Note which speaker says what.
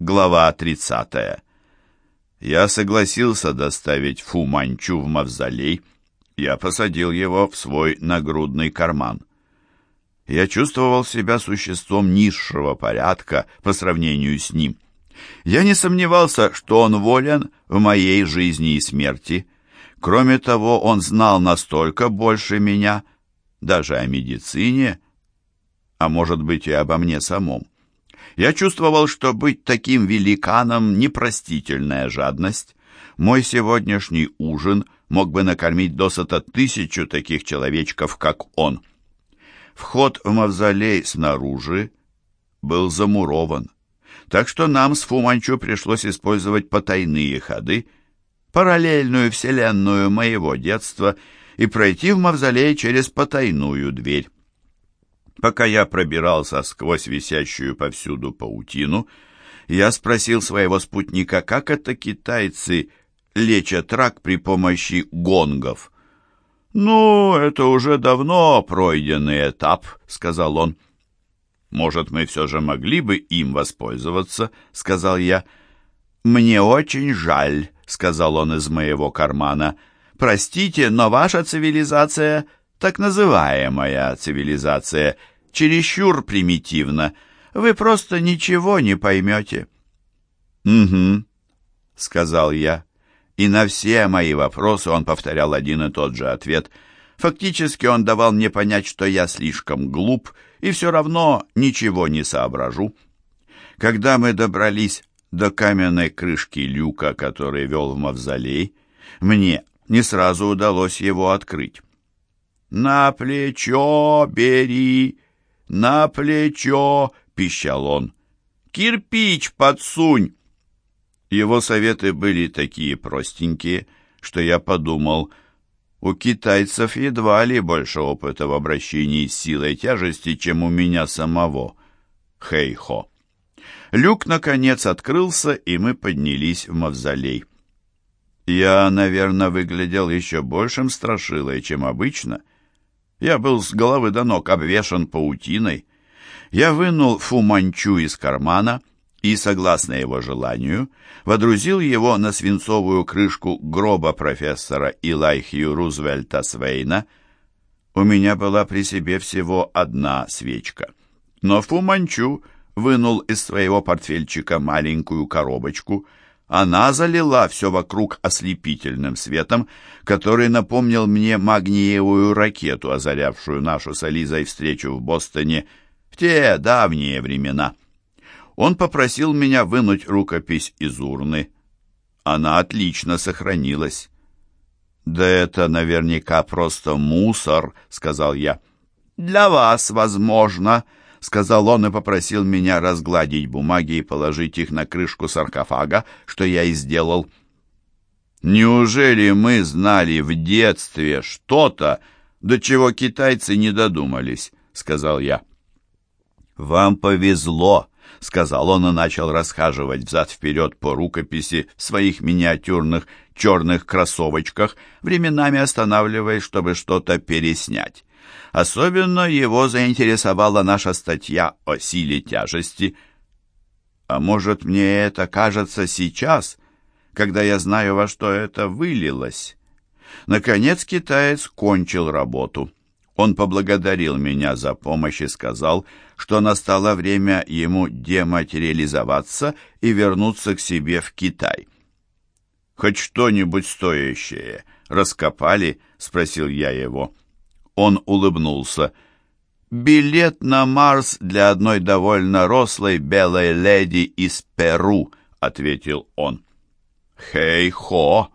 Speaker 1: Глава 30. Я согласился доставить Фу Манчу в мавзолей. Я посадил его в свой нагрудный карман. Я чувствовал себя существом низшего порядка по сравнению с ним. Я не сомневался, что он волен в моей жизни и смерти. Кроме того, он знал настолько больше меня, даже о медицине, а может быть и обо мне самом. Я чувствовал, что быть таким великаном — непростительная жадность. Мой сегодняшний ужин мог бы накормить досыта тысячу таких человечков, как он. Вход в мавзолей снаружи был замурован, так что нам с Фуманчу пришлось использовать потайные ходы, параллельную вселенную моего детства и пройти в мавзолей через потайную дверь. Пока я пробирался сквозь висящую повсюду паутину, я спросил своего спутника, как это китайцы лечат рак при помощи гонгов. «Ну, это уже давно пройденный этап», — сказал он. «Может, мы все же могли бы им воспользоваться», — сказал я. «Мне очень жаль», — сказал он из моего кармана. «Простите, но ваша цивилизация, так называемая цивилизация, — чересчур примитивно. Вы просто ничего не поймете». «Угу», — сказал я. И на все мои вопросы он повторял один и тот же ответ. Фактически он давал мне понять, что я слишком глуп и все равно ничего не соображу. Когда мы добрались до каменной крышки люка, который вел в мавзолей, мне не сразу удалось его открыть. «На плечо бери!» «На плечо!» — пищал он. «Кирпич подсунь!» Его советы были такие простенькие, что я подумал, у китайцев едва ли больше опыта в обращении с силой тяжести, чем у меня самого. Хей-хо. Люк, наконец, открылся, и мы поднялись в мавзолей. Я, наверное, выглядел еще большим страшилой, чем обычно — я был с головы до ног обвешан паутиной. Я вынул фуманчу из кармана и, согласно его желанию, водрузил его на свинцовую крышку гроба профессора Илайхью Рузвельта Свейна. У меня была при себе всего одна свечка. Но фуманчу вынул из своего портфельчика маленькую коробочку — она залила все вокруг ослепительным светом, который напомнил мне магниевую ракету, озарявшую нашу с Ализой встречу в Бостоне в те давние времена. Он попросил меня вынуть рукопись из урны. Она отлично сохранилась. «Да это наверняка просто мусор», — сказал я. «Для вас, возможно», сказал он и попросил меня разгладить бумаги и положить их на крышку саркофага, что я и сделал. Неужели мы знали в детстве что-то, до чего китайцы не додумались, сказал я. Вам повезло, сказал он и начал расхаживать взад-вперед по рукописи в своих миниатюрных черных кроссовочках, временами останавливаясь, чтобы что-то переснять. Особенно его заинтересовала наша статья о силе тяжести. А может, мне это кажется сейчас, когда я знаю, во что это вылилось? Наконец китаец кончил работу. Он поблагодарил меня за помощь и сказал, что настало время ему дематериализоваться и вернуться к себе в Китай. «Хоть что-нибудь стоящее раскопали?» — спросил я его. Он улыбнулся. «Билет на Марс для одной довольно рослой белой леди из Перу», — ответил он. «Хей-хо!»